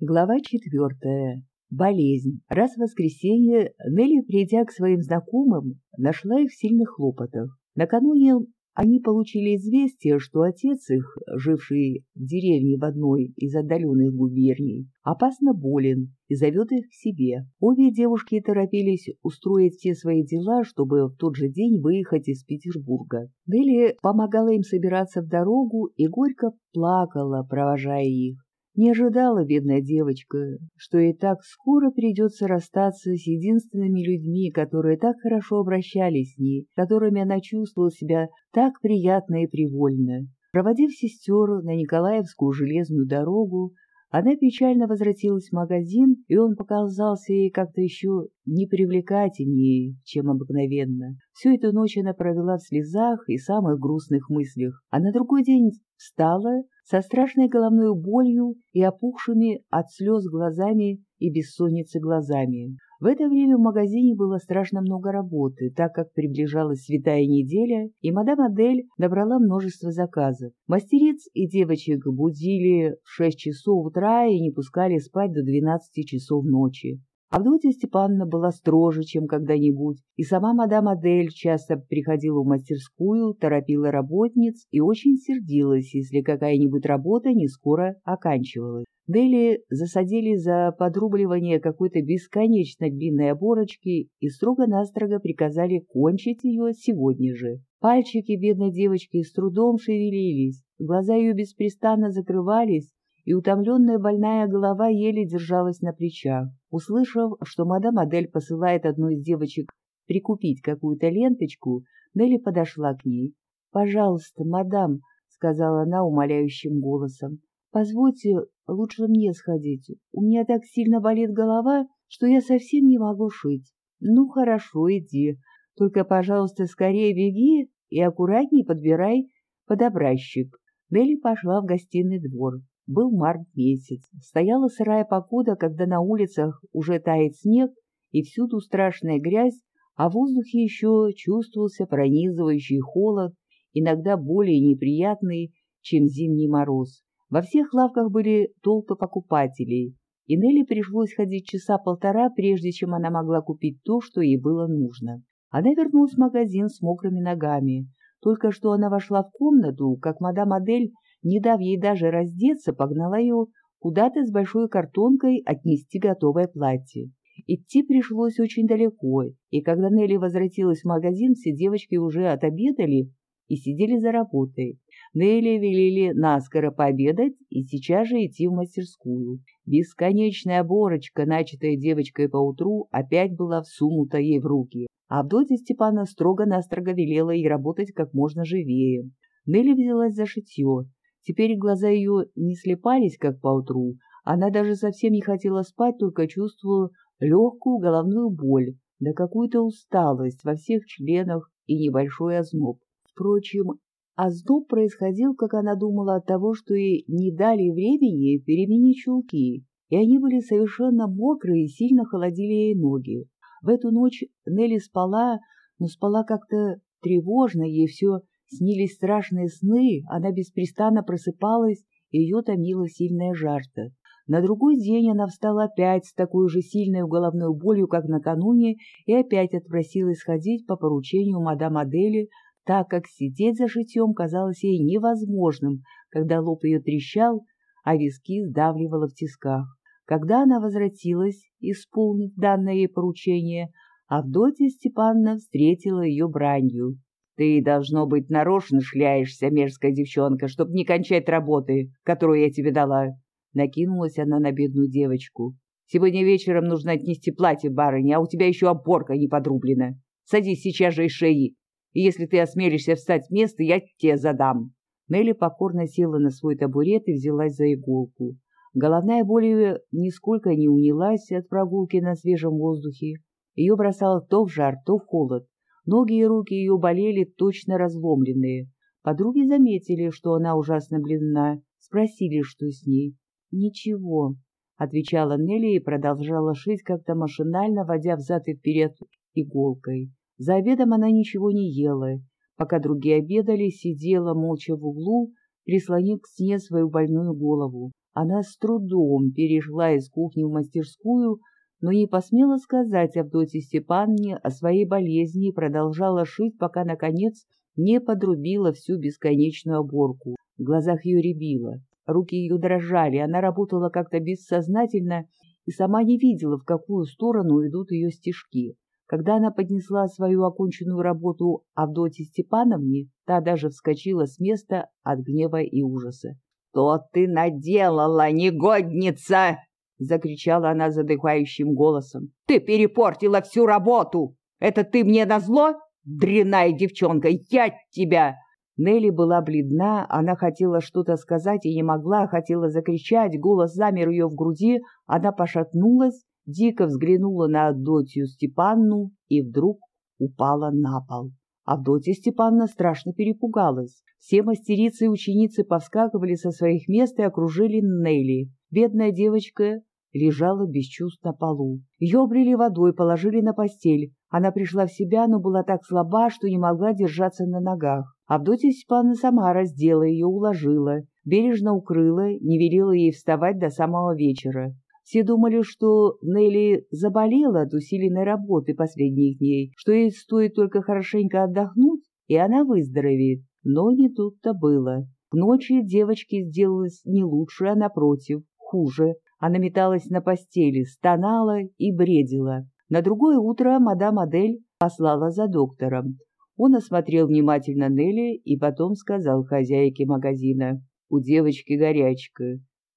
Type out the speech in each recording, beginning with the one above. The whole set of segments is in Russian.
Глава четвертая. Болезнь. Раз в воскресенье Нелли, придя к своим знакомым, нашла их в сильных хлопотах. Накануне они получили известие, что отец их, живший в деревне в одной из отдаленных губерний, опасно болен и зовет их к себе. Обе девушки торопились устроить все свои дела, чтобы в тот же день выехать из Петербурга. Нелли помогала им собираться в дорогу и горько плакала, провожая их. Не ожидала бедная девочка, что и так скоро придется расстаться с единственными людьми, которые так хорошо обращались с ней, которыми она чувствовала себя так приятно и привольно. Проводив сестер на Николаевскую железную дорогу, она печально возвратилась в магазин, и он показался ей как-то еще непривлекательнее, чем обыкновенно. Всю эту ночь она провела в слезах и самых грустных мыслях, а на другой день встала со страшной головной болью и опухшими от слез глазами и бессонницы глазами. В это время в магазине было страшно много работы, так как приближалась святая неделя, и мадам Адель набрала множество заказов. Мастериц и девочек будили в шесть часов утра и не пускали спать до двенадцати часов ночи. Авдотья Степановна была строже, чем когда-нибудь, и сама мадам Адель часто приходила в мастерскую, торопила работниц и очень сердилась, если какая-нибудь работа не скоро оканчивалась. Дели засадили за подрубливание какой-то бесконечно длинной оборочки и строго-настрого приказали кончить ее сегодня же. Пальчики бедной девочки с трудом шевелились, глаза ее беспрестанно закрывались, и утомленная больная голова еле держалась на плечах. Услышав, что мадам Адель посылает одну из девочек прикупить какую-то ленточку, Нелли подошла к ней. «Пожалуйста, мадам», — сказала она умоляющим голосом, — «позвольте лучше мне сходить. У меня так сильно болит голова, что я совсем не могу шить». «Ну, хорошо, иди. Только, пожалуйста, скорее беги и аккуратней подбирай подобращик». Нелли пошла в гостиный двор. Был март месяц. Стояла сырая погода, когда на улицах уже тает снег, и всюду страшная грязь, а в воздухе еще чувствовался пронизывающий холод, иногда более неприятный, чем зимний мороз. Во всех лавках были толпы покупателей, и Нелли пришлось ходить часа полтора, прежде чем она могла купить то, что ей было нужно. Она вернулась в магазин с мокрыми ногами. Только что она вошла в комнату, как мадам Адель не дав ей даже раздеться, погнала ее куда-то с большой картонкой отнести готовое платье. Идти пришлось очень далеко, и когда Нелли возвратилась в магазин, все девочки уже отобедали и сидели за работой. Нелли велели наскоро пообедать и сейчас же идти в мастерскую. Бесконечная оборочка, начатая девочкой поутру, опять была всунута ей в руки. Авдотья Степана строго-настрого велела ей работать как можно живее. Нелли взялась за шитье. Теперь глаза ее не слепались, как поутру, она даже совсем не хотела спать, только чувствовала легкую головную боль, да какую-то усталость во всех членах и небольшой озноб. Впрочем, озноб происходил, как она думала, от того, что ей не дали времени переменить чулки, и они были совершенно мокрые и сильно холодили ей ноги. В эту ночь Нелли спала, но спала как-то тревожно, ей все Снились страшные сны, она беспрестанно просыпалась, и ее томила сильная жажда. На другой день она встала опять с такой же сильной головной болью, как накануне, и опять отпросилась ходить по поручению мадам Адели, так как сидеть за шитьем казалось ей невозможным, когда лоб ее трещал, а виски сдавливало в тисках. Когда она возвратилась, исполнив данное ей поручение, Авдотья Степановна встретила ее бранью. Ты, должно быть, нарочно шляешься, мерзкая девчонка, чтоб не кончать работы, которую я тебе дала. Накинулась она на бедную девочку. Сегодня вечером нужно отнести платье барыне, а у тебя еще опорка не подрублена. Садись сейчас же и шеи, и если ты осмелишься встать с места, я тебе задам. Нелли покорно села на свой табурет и взялась за иголку. Головная боль нисколько не унялась от прогулки на свежем воздухе. Ее бросало то в жар, то в холод. Ноги и руки ее болели, точно разломленные. Подруги заметили, что она ужасно бледна, спросили, что с ней. «Ничего», — отвечала Нелли и продолжала шить, как-то машинально, водя взад и вперед иголкой. За обедом она ничего не ела. Пока другие обедали, сидела молча в углу, прислонив к стене свою больную голову. Она с трудом перешла из кухни в мастерскую, но не посмела сказать Авдотье Степанне о своей болезни и продолжала шить, пока, наконец, не подрубила всю бесконечную оборку. В глазах ее рябило, руки ее дрожали, она работала как-то бессознательно и сама не видела, в какую сторону идут ее стежки. Когда она поднесла свою оконченную работу Авдотье Степановне, та даже вскочила с места от гнева и ужаса. «Что ты наделала, негодница?» — закричала она задыхающим голосом. «Ты перепортила всю работу! Это ты мне назло? Дряная девчонка, я тебя!» Нелли была бледна, она хотела что-то сказать и не могла, хотела закричать, голос замер ее в груди, она пошатнулась, дико взглянула на Авдотью Степанну и вдруг упала на пол. Авдотья Степановна страшно перепугалась. Все мастерицы и ученицы повскакивали со своих мест и окружили Нелли. Бедная девочка лежала без чувств на полу. Ее облили водой, положили на постель. Она пришла в себя, но была так слаба, что не могла держаться на ногах. Авдотья Степановна сама раздела ее, уложила, бережно укрыла, не велела ей вставать до самого вечера. Все думали, что Нелли заболела от усиленной работы последних дней, что ей стоит только хорошенько отдохнуть, и она выздоровеет. Но не тут-то было. К ночи девочке сделалось не лучше, а напротив, хуже. Она металась на постели, стонала и бредила. На другое утро мадам Адель послала за доктором. Он осмотрел внимательно Нелли и потом сказал хозяйке магазина, «У девочки горячка.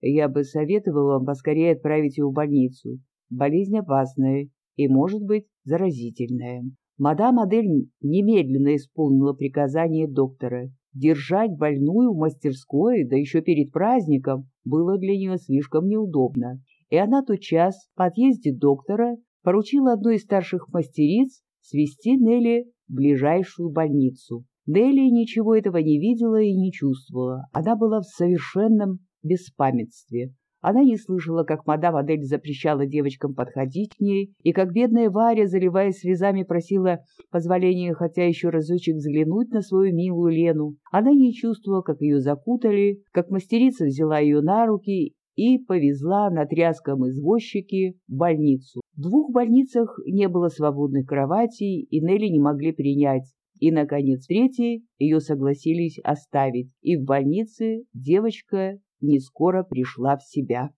Я бы советовал вам поскорее отправить ее в больницу. Болезнь опасная и, может быть, заразительная». Мадам Адель немедленно исполнила приказание доктора. Держать больную в мастерской, да еще перед праздником, было для нее слишком неудобно. И она тотчас, по отъезде доктора, поручила одной из старших мастериц свести Нелли в ближайшую больницу. Нелли ничего этого не видела и не чувствовала. Она была в совершенном беспамятстве. Она не слышала, как мадам Адель запрещала девочкам подходить к ней, и как бедная Варя, заливаясь слезами, просила позволения хотя еще разочек взглянуть на свою милую Лену. Она не чувствовала, как ее закутали, как мастерица взяла ее на руки и повезла на тряском извозчике в больницу. В двух больницах не было свободных кроватей, и Нелли не могли принять. И, наконец, третьей ее согласились оставить, и в больнице девочка не скоро пришла в себя.